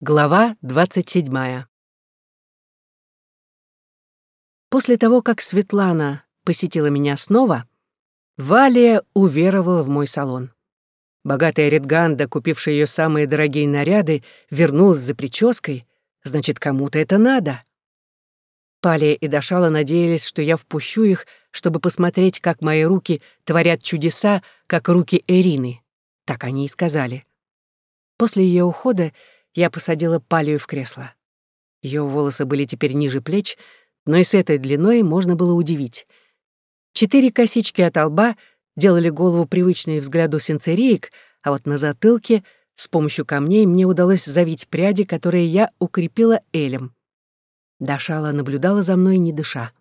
Глава 27. После того, как Светлана посетила меня снова, Валия уверовала в мой салон. Богатая Редганда, купившая ее самые дорогие наряды, вернулась за прической, значит, кому-то это надо. Палия и Дашала надеялись, что я впущу их, чтобы посмотреть, как мои руки творят чудеса, как руки Эрины. Так они и сказали. После ее ухода я посадила Палию в кресло. Ее волосы были теперь ниже плеч, но и с этой длиной можно было удивить. Четыре косички от лба делали голову привычной взгляду сенцереек, а вот на затылке с помощью камней мне удалось завить пряди, которые я укрепила элем. Дашала наблюдала за мной, не дыша.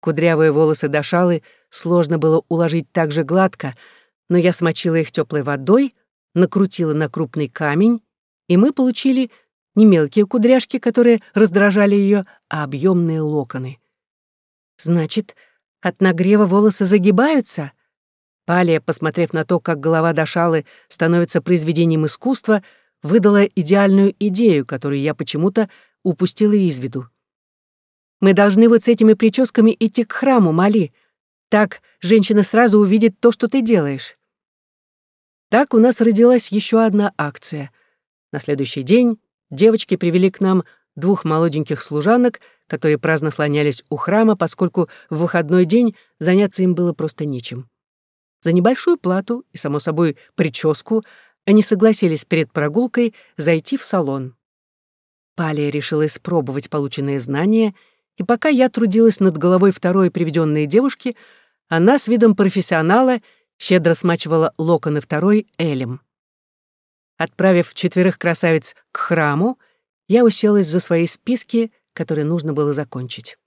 Кудрявые волосы Дашалы сложно было уложить так же гладко, но я смочила их теплой водой, накрутила на крупный камень и мы получили не мелкие кудряшки, которые раздражали ее, а объемные локоны. Значит, от нагрева волосы загибаются? Палия, посмотрев на то, как голова Дашалы становится произведением искусства, выдала идеальную идею, которую я почему-то упустила из виду. «Мы должны вот с этими прическами идти к храму, Мали. Так женщина сразу увидит то, что ты делаешь». Так у нас родилась еще одна акция. На следующий день девочки привели к нам двух молоденьких служанок, которые праздно слонялись у храма, поскольку в выходной день заняться им было просто нечем. За небольшую плату и, само собой, прическу они согласились перед прогулкой зайти в салон. Палия решила испробовать полученные знания, и пока я трудилась над головой второй приведенной девушки, она с видом профессионала щедро смачивала локоны второй элем. Отправив четверых красавиц к храму, я уселась за свои списки, которые нужно было закончить.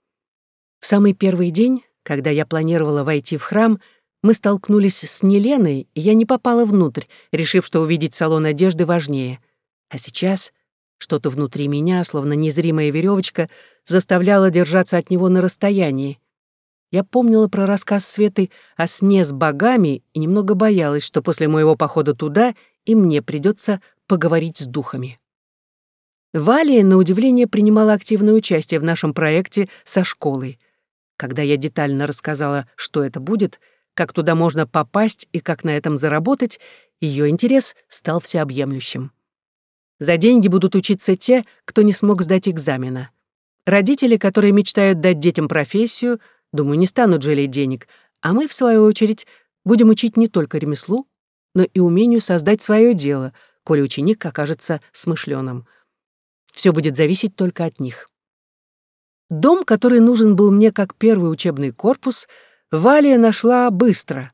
В самый первый день, когда я планировала войти в храм, мы столкнулись с Неленой, и я не попала внутрь, решив, что увидеть салон одежды важнее. А сейчас что-то внутри меня, словно незримая веревочка, заставляло держаться от него на расстоянии. Я помнила про рассказ Светы о сне с богами и немного боялась, что после моего похода туда и мне придется поговорить с духами. Валия, на удивление, принимала активное участие в нашем проекте со школой. Когда я детально рассказала, что это будет, как туда можно попасть и как на этом заработать, ее интерес стал всеобъемлющим. За деньги будут учиться те, кто не смог сдать экзамена. Родители, которые мечтают дать детям профессию, думаю, не станут жалеть денег, а мы, в свою очередь, будем учить не только ремеслу, но и умению создать свое дело, коли ученик окажется смышленым. Все будет зависеть только от них. Дом, который нужен был мне как первый учебный корпус, Валия нашла быстро.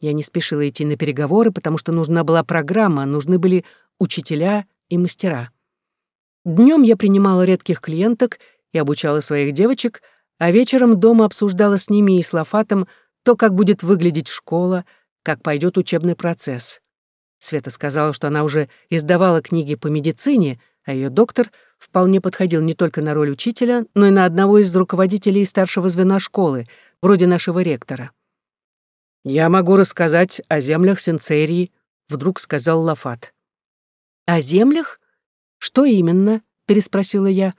Я не спешила идти на переговоры, потому что нужна была программа, нужны были учителя и мастера. Днем я принимала редких клиенток и обучала своих девочек, а вечером дома обсуждала с ними и с Лафатом то, как будет выглядеть школа, как пойдет учебный процесс. Света сказала, что она уже издавала книги по медицине, а ее доктор вполне подходил не только на роль учителя, но и на одного из руководителей старшего звена школы, вроде нашего ректора. «Я могу рассказать о землях Сенцерии», — вдруг сказал Лафат. «О землях? Что именно?» — переспросила я.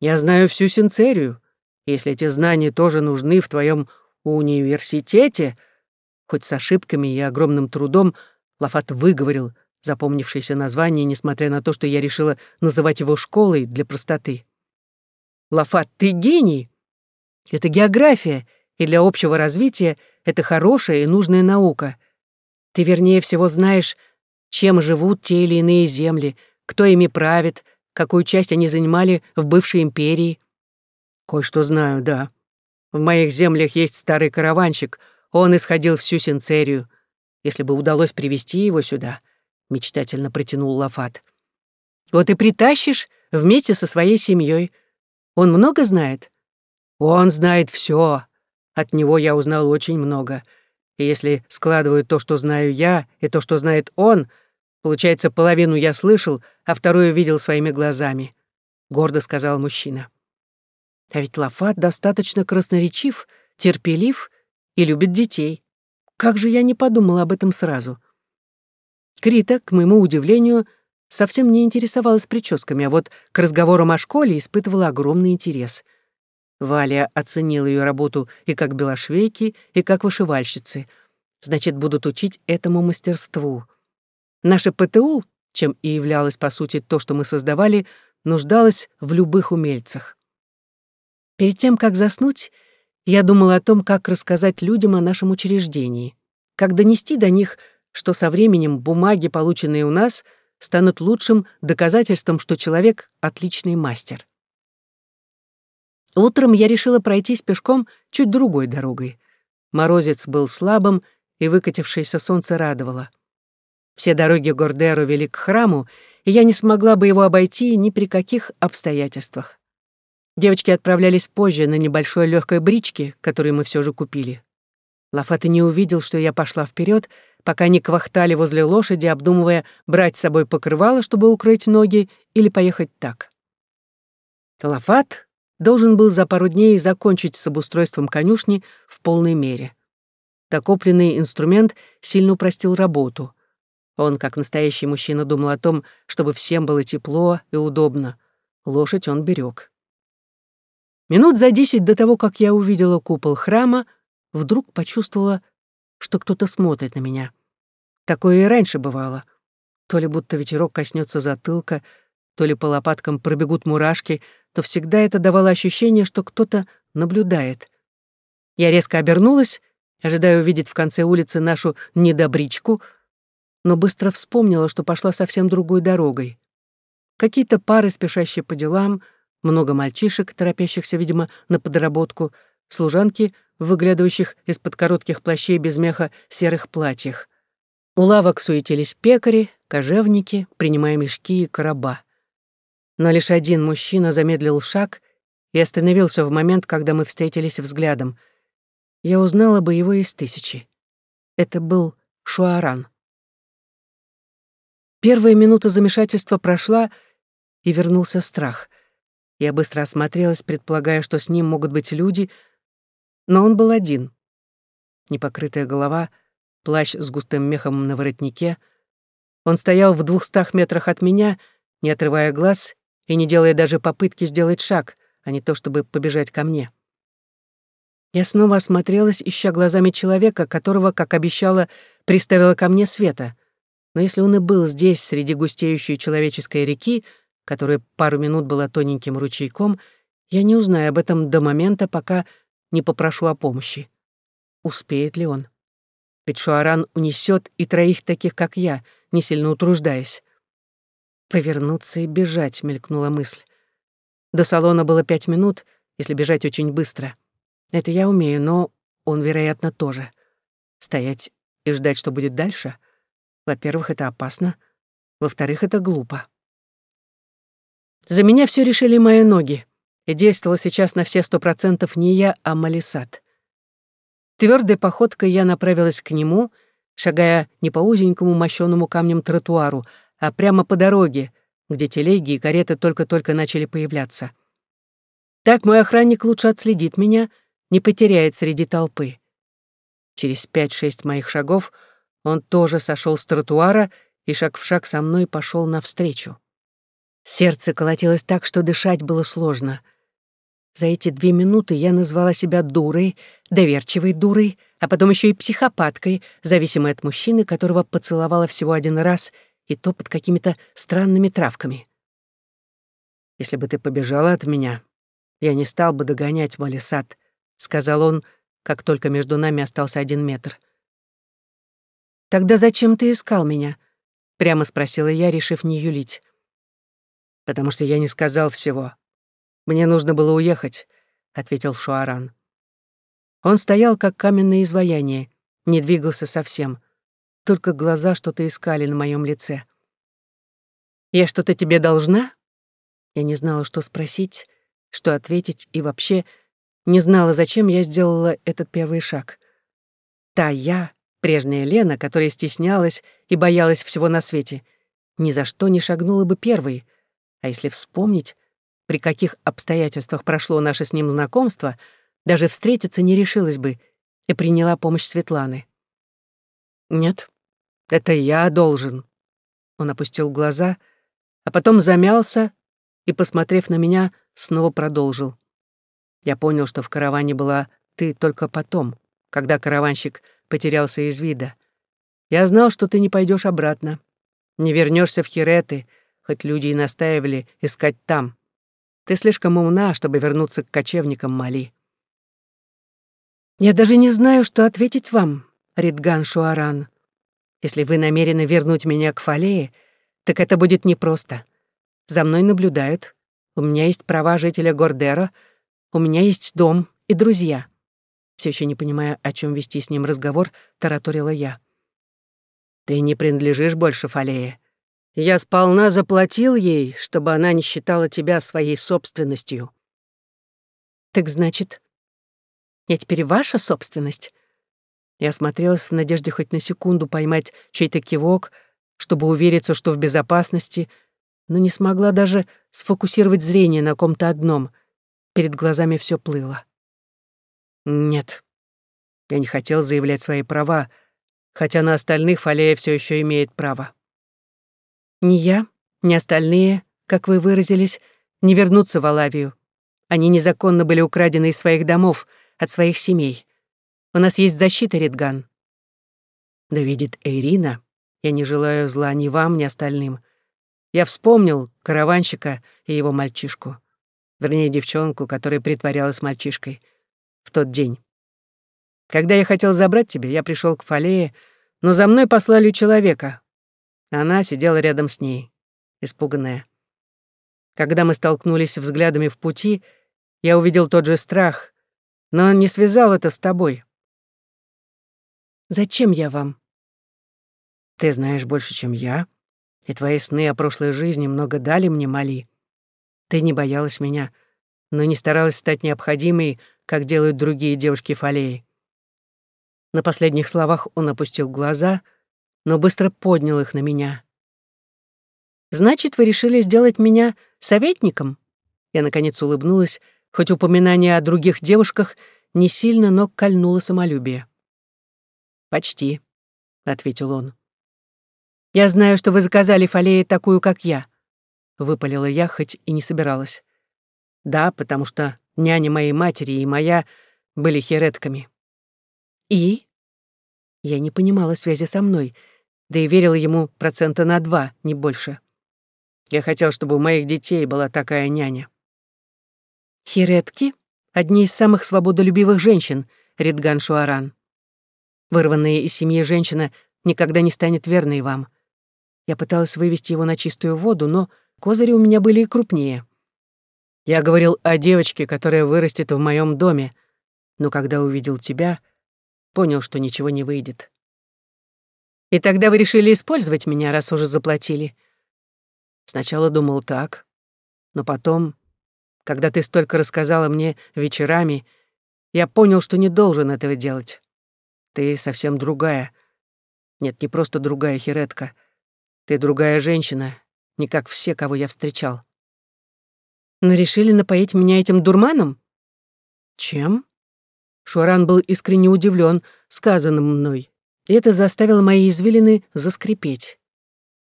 «Я знаю всю Сенцерию. Если эти знания тоже нужны в твоем университете, Хоть с ошибками и огромным трудом Лафат выговорил запомнившееся название, несмотря на то, что я решила называть его школой для простоты. «Лафат, ты гений! Это география, и для общего развития это хорошая и нужная наука. Ты вернее всего знаешь, чем живут те или иные земли, кто ими правит, какую часть они занимали в бывшей империи. Кое-что знаю, да. В моих землях есть старый караванщик — он исходил всю синцерию. Если бы удалось привести его сюда, мечтательно протянул Лафат. Вот и притащишь вместе со своей семьей. Он много знает? Он знает все. От него я узнал очень много. И если складываю то, что знаю я, и то, что знает он, получается, половину я слышал, а вторую видел своими глазами, гордо сказал мужчина. А ведь Лафат достаточно красноречив, терпелив и любит детей. Как же я не подумала об этом сразу? Крита, к моему удивлению, совсем не интересовалась прическами, а вот к разговорам о школе испытывала огромный интерес. Валя оценила ее работу и как белошвейки, и как вышивальщицы. Значит, будут учить этому мастерству. Наше ПТУ, чем и являлось, по сути, то, что мы создавали, нуждалось в любых умельцах. Перед тем, как заснуть, я думала о том, как рассказать людям о нашем учреждении, как донести до них, что со временем бумаги, полученные у нас, станут лучшим доказательством, что человек — отличный мастер. Утром я решила пройтись пешком чуть другой дорогой. Морозец был слабым, и выкатившееся солнце радовало. Все дороги Гордеру вели к храму, и я не смогла бы его обойти ни при каких обстоятельствах. Девочки отправлялись позже на небольшой легкой бричке, которую мы все же купили. Лафат и не увидел, что я пошла вперед, пока они квахтали возле лошади, обдумывая, брать с собой покрывало, чтобы укрыть ноги, или поехать так. Лафат должен был за пару дней закончить с обустройством конюшни в полной мере. Докопленный инструмент сильно упростил работу. Он, как настоящий мужчина, думал о том, чтобы всем было тепло и удобно. Лошадь он берег. Минут за десять до того, как я увидела купол храма, вдруг почувствовала, что кто-то смотрит на меня. Такое и раньше бывало. То ли будто ветерок коснется затылка, то ли по лопаткам пробегут мурашки, то всегда это давало ощущение, что кто-то наблюдает. Я резко обернулась, ожидая увидеть в конце улицы нашу недобричку, но быстро вспомнила, что пошла совсем другой дорогой. Какие-то пары, спешащие по делам, много мальчишек, торопящихся, видимо, на подработку, служанки, выглядывающих из-под коротких плащей без меха серых платьях. У лавок суетились пекари, кожевники, принимая мешки и короба но лишь один мужчина замедлил шаг и остановился в момент, когда мы встретились взглядом. Я узнала бы его из тысячи. Это был Шуаран. Первая минута замешательства прошла, и вернулся страх. Я быстро осмотрелась, предполагая, что с ним могут быть люди, но он был один. Непокрытая голова, плащ с густым мехом на воротнике. Он стоял в двухстах метрах от меня, не отрывая глаз и не делая даже попытки сделать шаг, а не то чтобы побежать ко мне. Я снова осмотрелась, ища глазами человека, которого, как обещала, приставила ко мне света. Но если он и был здесь, среди густеющей человеческой реки, которая пару минут была тоненьким ручейком, я не узнаю об этом до момента, пока не попрошу о помощи. Успеет ли он? Ведь Шуаран унесет и троих таких, как я, не сильно утруждаясь. Повернуться и бежать, мелькнула мысль. До салона было пять минут, если бежать очень быстро. Это я умею, но он, вероятно, тоже. Стоять и ждать, что будет дальше? Во-первых, это опасно. Во-вторых, это глупо. За меня все решили мои ноги, и действовала сейчас на все сто процентов не я, а Малисат. Твердой походкой я направилась к нему, шагая не по узенькому мощеному камнем тротуару, а прямо по дороге, где телеги и кареты только-только начали появляться. Так мой охранник лучше отследит меня, не потеряет среди толпы. Через пять-шесть моих шагов он тоже сошел с тротуара и шаг в шаг со мной пошел навстречу. Сердце колотилось так, что дышать было сложно. За эти две минуты я назвала себя дурой, доверчивой дурой, а потом еще и психопаткой, зависимой от мужчины, которого поцеловала всего один раз — и то под какими-то странными травками. «Если бы ты побежала от меня, я не стал бы догонять Малисат», — сказал он, как только между нами остался один метр. «Тогда зачем ты искал меня?» — прямо спросила я, решив не юлить. «Потому что я не сказал всего. Мне нужно было уехать», — ответил Шуаран. Он стоял, как каменное изваяние, не двигался совсем — только глаза что-то искали на моем лице. «Я что-то тебе должна?» Я не знала, что спросить, что ответить, и вообще не знала, зачем я сделала этот первый шаг. Та я, прежняя Лена, которая стеснялась и боялась всего на свете, ни за что не шагнула бы первой. А если вспомнить, при каких обстоятельствах прошло наше с ним знакомство, даже встретиться не решилась бы и приняла помощь Светланы. Нет, это я должен. Он опустил глаза, а потом замялся и, посмотрев на меня, снова продолжил. Я понял, что в караване была ты только потом, когда караванщик потерялся из вида. Я знал, что ты не пойдешь обратно, не вернешься в Хиреты, хоть люди и настаивали искать там. Ты слишком умна, чтобы вернуться к кочевникам Мали. Я даже не знаю, что ответить вам, Ридган Шуаран. Если вы намерены вернуть меня к Фалее, так это будет непросто. За мной наблюдают. У меня есть права жителя Гордера, у меня есть дом и друзья. Все еще не понимая, о чем вести с ним разговор, тараторила я. Ты не принадлежишь больше Фалее. Я сполна заплатил ей, чтобы она не считала тебя своей собственностью. Так значит, я теперь ваша собственность? Я осмотрелась в надежде хоть на секунду поймать чей-то кивок, чтобы увериться, что в безопасности, но не смогла даже сфокусировать зрение на ком-то одном. Перед глазами все плыло. Нет, я не хотел заявлять свои права, хотя на остальных Фалея все еще имеет право. Ни я, ни остальные, как вы выразились, не вернутся в Алавию. Они незаконно были украдены из своих домов, от своих семей. У нас есть защита, Редган. Да видит Эйрина, я не желаю зла ни вам, ни остальным. Я вспомнил караванщика и его мальчишку. Вернее, девчонку, которая притворялась мальчишкой. В тот день. Когда я хотел забрать тебя, я пришел к Фалее, но за мной послали человека, она сидела рядом с ней, испуганная. Когда мы столкнулись взглядами в пути, я увидел тот же страх, но не связал это с тобой. Зачем я вам? Ты знаешь больше, чем я, и твои сны о прошлой жизни много дали мне, Мали. Ты не боялась меня, но не старалась стать необходимой, как делают другие девушки Фалеи. На последних словах он опустил глаза — но быстро поднял их на меня. «Значит, вы решили сделать меня советником?» Я, наконец, улыбнулась, хоть упоминание о других девушках не сильно, но кольнуло самолюбие. «Почти», — ответил он. «Я знаю, что вы заказали Фалее такую, как я», — выпалила я, хоть и не собиралась. «Да, потому что няня моей матери и моя были херетками». «И?» Я не понимала связи со мной — да и верила ему процента на два, не больше. Я хотел, чтобы у моих детей была такая няня. Хиретки — одни из самых свободолюбивых женщин, Ридган Шуаран. Вырванная из семьи женщина никогда не станет верной вам. Я пыталась вывести его на чистую воду, но козыри у меня были и крупнее. Я говорил о девочке, которая вырастет в моем доме, но когда увидел тебя, понял, что ничего не выйдет. И тогда вы решили использовать меня, раз уже заплатили. Сначала думал так, но потом, когда ты столько рассказала мне вечерами, я понял, что не должен этого делать. Ты совсем другая. Нет, не просто другая хиретка. Ты другая женщина, не как все, кого я встречал. Но решили напоить меня этим дурманом? Чем? Шуаран был искренне удивлен сказанным мной и это заставило мои извилины заскрипеть.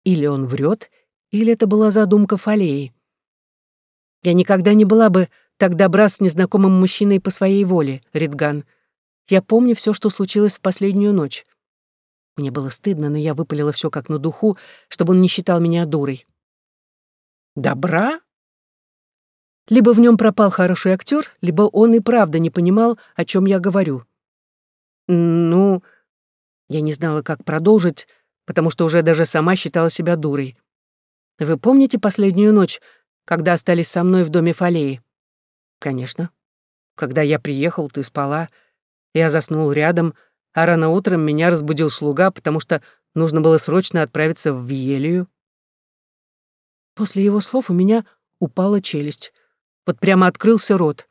Или он врет, или это была задумка Фалеи. Я никогда не была бы так добра с незнакомым мужчиной по своей воле, Ридган. Я помню все, что случилось в последнюю ночь. Мне было стыдно, но я выпалила все как на духу, чтобы он не считал меня дурой. Добра? Либо в нем пропал хороший актер, либо он и правда не понимал, о чем я говорю. Ну, я не знала, как продолжить, потому что уже даже сама считала себя дурой. Вы помните последнюю ночь, когда остались со мной в доме Фалеи? Конечно. Когда я приехал, ты спала. Я заснул рядом, а рано утром меня разбудил слуга, потому что нужно было срочно отправиться в Виелию. После его слов у меня упала челюсть. Вот прямо открылся рот.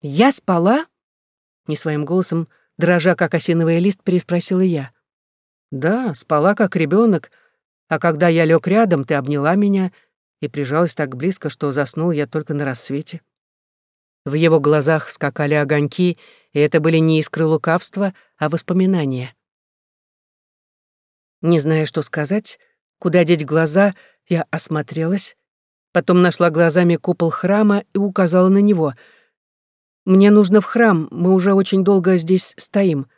«Я спала?» — не своим голосом дрожа как осиновый лист, переспросила я. Да, спала как ребенок, а когда я лег рядом, ты обняла меня и прижалась так близко, что заснул я только на рассвете. В его глазах скакали огоньки, и это были не искры лукавства, а воспоминания. Не зная, что сказать, куда деть глаза, я осмотрелась, потом нашла глазами купол храма и указала на него. «Мне нужно в храм, мы уже очень долго здесь стоим.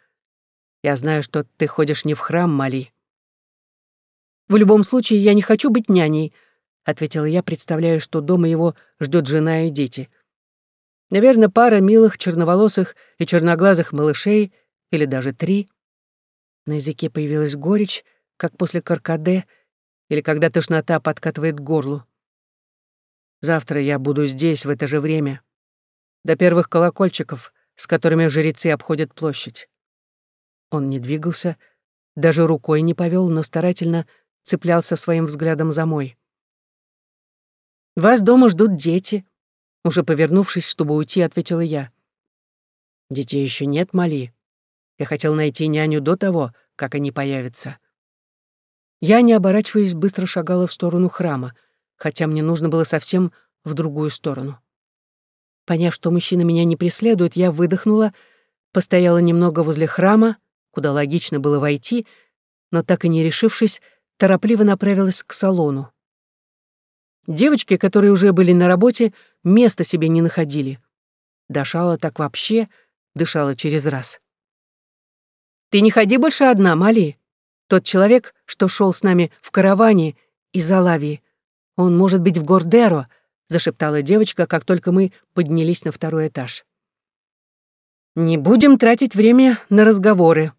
Я знаю, что ты ходишь не в храм, Мали». «В любом случае, я не хочу быть няней», — ответила я, представляя, что дома его ждет жена и дети. Наверное, пара милых черноволосых и черноглазых малышей, или даже три. На языке появилась горечь, как после каркаде, или когда тошнота подкатывает к горлу. Завтра я буду здесь в это же время, до первых колокольчиков, с которыми жрецы обходят площадь. Он не двигался, даже рукой не повел, но старательно цеплялся своим взглядом за мой. «Вас дома ждут дети», — уже повернувшись, чтобы уйти, ответила я. «Детей еще нет, Мали. Я хотел найти няню до того, как они появятся». Я, не оборачиваясь, быстро шагала в сторону храма, хотя мне нужно было совсем в другую сторону. Поняв, что мужчина меня не преследует, я выдохнула, постояла немного возле храма, куда логично было войти, но так и не решившись, торопливо направилась к салону. Девочки, которые уже были на работе, места себе не находили. Дышала так вообще, дышала через раз. «Ты не ходи больше одна, Мали. Тот человек, что шел с нами в караване из Алавии, он может быть в Гордеро», зашептала девочка, как только мы поднялись на второй этаж. «Не будем тратить время на разговоры»,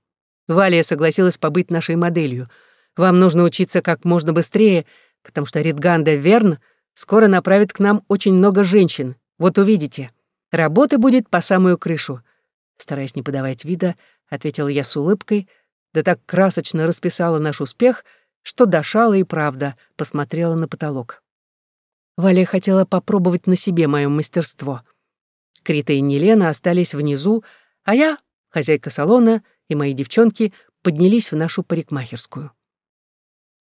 Валия согласилась побыть нашей моделью. Вам нужно учиться как можно быстрее, потому что Ридганда Верн скоро направит к нам очень много женщин. Вот увидите. Работы будет по самую крышу. Стараясь не подавать вида, ответила я с улыбкой, да так красочно расписала наш успех, что дошала и правда посмотрела на потолок. Валя хотела попробовать на себе мое мастерство. Крита и Нелена остались внизу, а я, хозяйка салона, и мои девчонки поднялись в нашу парикмахерскую.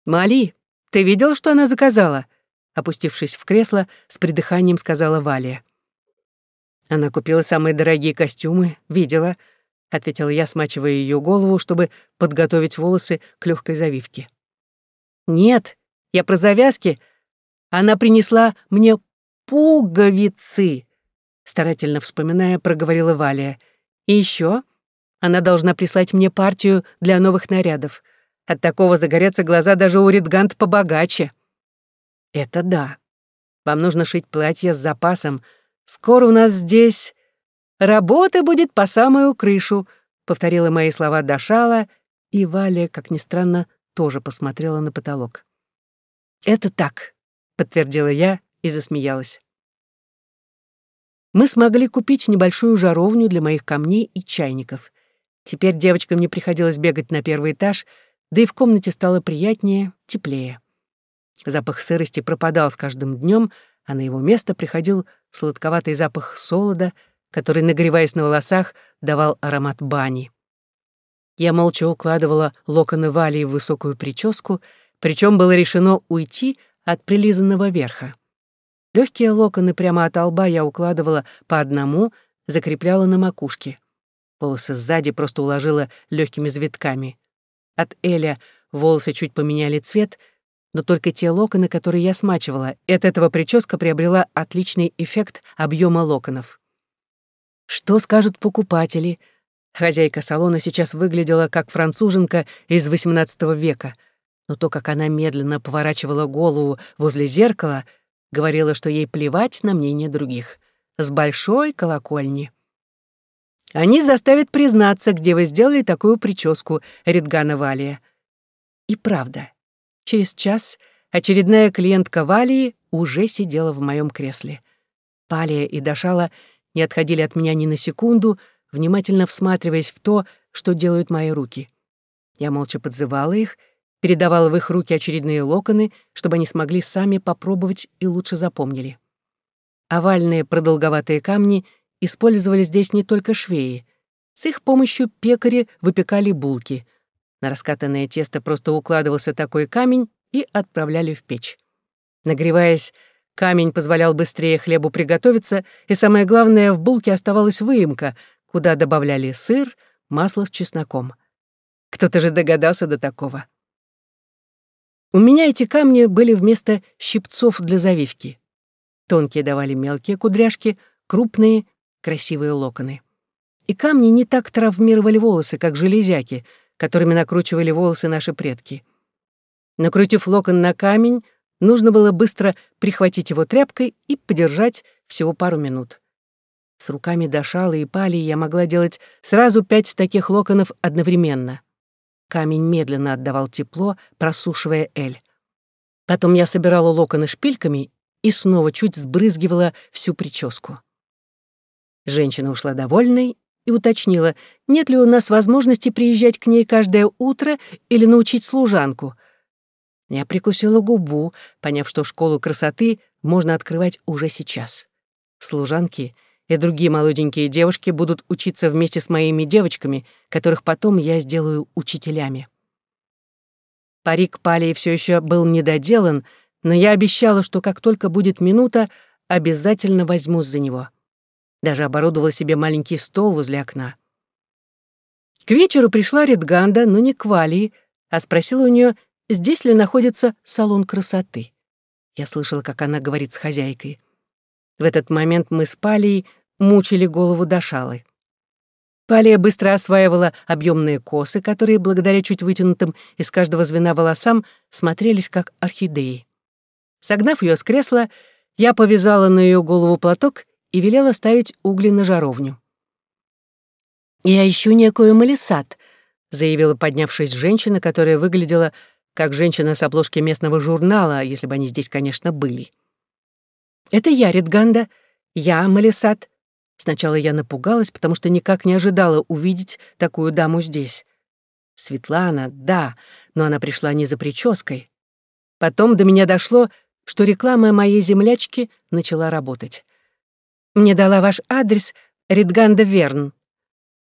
«Мали, ты видел, что она заказала?» Опустившись в кресло, с придыханием сказала Валя. «Она купила самые дорогие костюмы, видела», — ответила я, смачивая ее голову, чтобы подготовить волосы к легкой завивке. «Нет, я про завязки. Она принесла мне пуговицы», — старательно вспоминая, проговорила Валя. «И еще она должна прислать мне партию для новых нарядов. От такого загорятся глаза даже у Ридгант побогаче. Это да. Вам нужно шить платье с запасом. Скоро у нас здесь... Работы будет по самую крышу, повторила мои слова Дашала, и Валя, как ни странно, тоже посмотрела на потолок. Это так, подтвердила я и засмеялась. Мы смогли купить небольшую жаровню для моих камней и чайников. Теперь девочкам не приходилось бегать на первый этаж, да и в комнате стало приятнее, теплее. Запах сырости пропадал с каждым днем, а на его место приходил сладковатый запах солода, который, нагреваясь на волосах, давал аромат бани. Я молча укладывала локоны Вали в высокую прическу, причем было решено уйти от прилизанного верха. Легкие локоны прямо от лба я укладывала по одному, закрепляла на макушке. Волосы сзади просто уложила легкими завитками. От Эля волосы чуть поменяли цвет, но только те локоны, которые я смачивала, и от этого прическа приобрела отличный эффект объема локонов. Что скажут покупатели? Хозяйка салона сейчас выглядела как француженка из XVIII века, но то, как она медленно поворачивала голову возле зеркала, говорила, что ей плевать на мнение других. С большой колокольни. Они заставят признаться, где вы сделали такую прическу, Ридгана Валия. И правда, через час очередная клиентка Валии уже сидела в моем кресле. Палия и Дашала не отходили от меня ни на секунду, внимательно всматриваясь в то, что делают мои руки. Я молча подзывала их, передавала в их руки очередные локоны, чтобы они смогли сами попробовать и лучше запомнили. Овальные продолговатые камни — использовали здесь не только швеи. С их помощью пекари выпекали булки. На раскатанное тесто просто укладывался такой камень и отправляли в печь. Нагреваясь, камень позволял быстрее хлебу приготовиться, и самое главное, в булке оставалась выемка, куда добавляли сыр, масло с чесноком. Кто-то же догадался до такого. У меня эти камни были вместо щипцов для завивки. Тонкие давали мелкие кудряшки, крупные — красивые локоны. И камни не так травмировали волосы, как железяки, которыми накручивали волосы наши предки. Накрутив локон на камень, нужно было быстро прихватить его тряпкой и подержать всего пару минут. С руками до шала и пали я могла делать сразу пять таких локонов одновременно. Камень медленно отдавал тепло, просушивая эль. Потом я собирала локоны шпильками и снова чуть сбрызгивала всю прическу. Женщина ушла довольной и уточнила, нет ли у нас возможности приезжать к ней каждое утро или научить служанку. Я прикусила губу, поняв, что школу красоты можно открывать уже сейчас. Служанки и другие молоденькие девушки будут учиться вместе с моими девочками, которых потом я сделаю учителями. Парик Палии все еще был недоделан, но я обещала, что как только будет минута, обязательно возьмусь за него. Даже оборудовала себе маленький стол возле окна. К вечеру пришла Редганда, но не к Валии, а спросила у нее, здесь ли находится салон красоты. Я слышала, как она говорит с хозяйкой. В этот момент мы с Палией мучили голову до шалы. Палия быстро осваивала объемные косы, которые, благодаря чуть вытянутым из каждого звена волосам, смотрелись как орхидеи. Согнав ее с кресла, я повязала на ее голову платок и велела ставить угли на жаровню. «Я ищу некую Малисат», — заявила поднявшись женщина, которая выглядела как женщина с обложки местного журнала, если бы они здесь, конечно, были. «Это я, Ритганда. Я, Малисат». Сначала я напугалась, потому что никак не ожидала увидеть такую даму здесь. Светлана, да, но она пришла не за прической. Потом до меня дошло, что реклама моей землячки начала работать. Мне дала ваш адрес Ридганда Верн.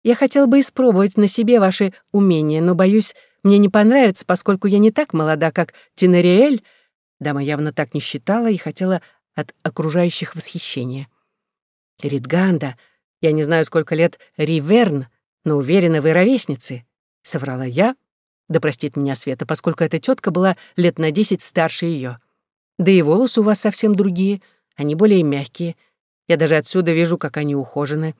Я хотел бы испробовать на себе ваши умения, но, боюсь, мне не понравится, поскольку я не так молода, как Тинериэль. Дама явно так не считала и хотела от окружающих восхищения. Ридганда, я не знаю, сколько лет Риверн, но уверена, вы ровесницы, — соврала я, да простит меня Света, поскольку эта тетка была лет на десять старше ее. Да и волосы у вас совсем другие, они более мягкие — я даже отсюда вижу, как они ухожены.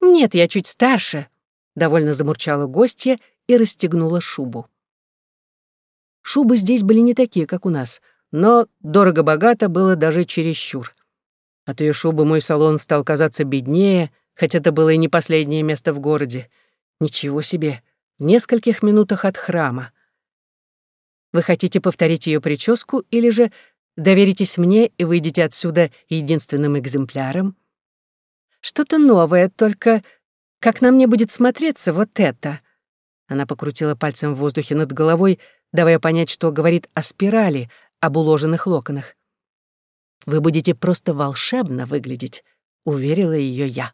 Нет, я чуть старше, довольно замурчала гостья и расстегнула шубу. Шубы здесь были не такие, как у нас, но дорого-богато было даже чересчур. От ее шубы мой салон стал казаться беднее, хотя это было и не последнее место в городе. Ничего себе, в нескольких минутах от храма. Вы хотите повторить ее прическу или же Доверитесь мне и выйдете отсюда единственным экземпляром. Что-то новое, только как на мне будет смотреться вот это?» Она покрутила пальцем в воздухе над головой, давая понять, что говорит о спирали, об уложенных локонах. «Вы будете просто волшебно выглядеть», — уверила ее я.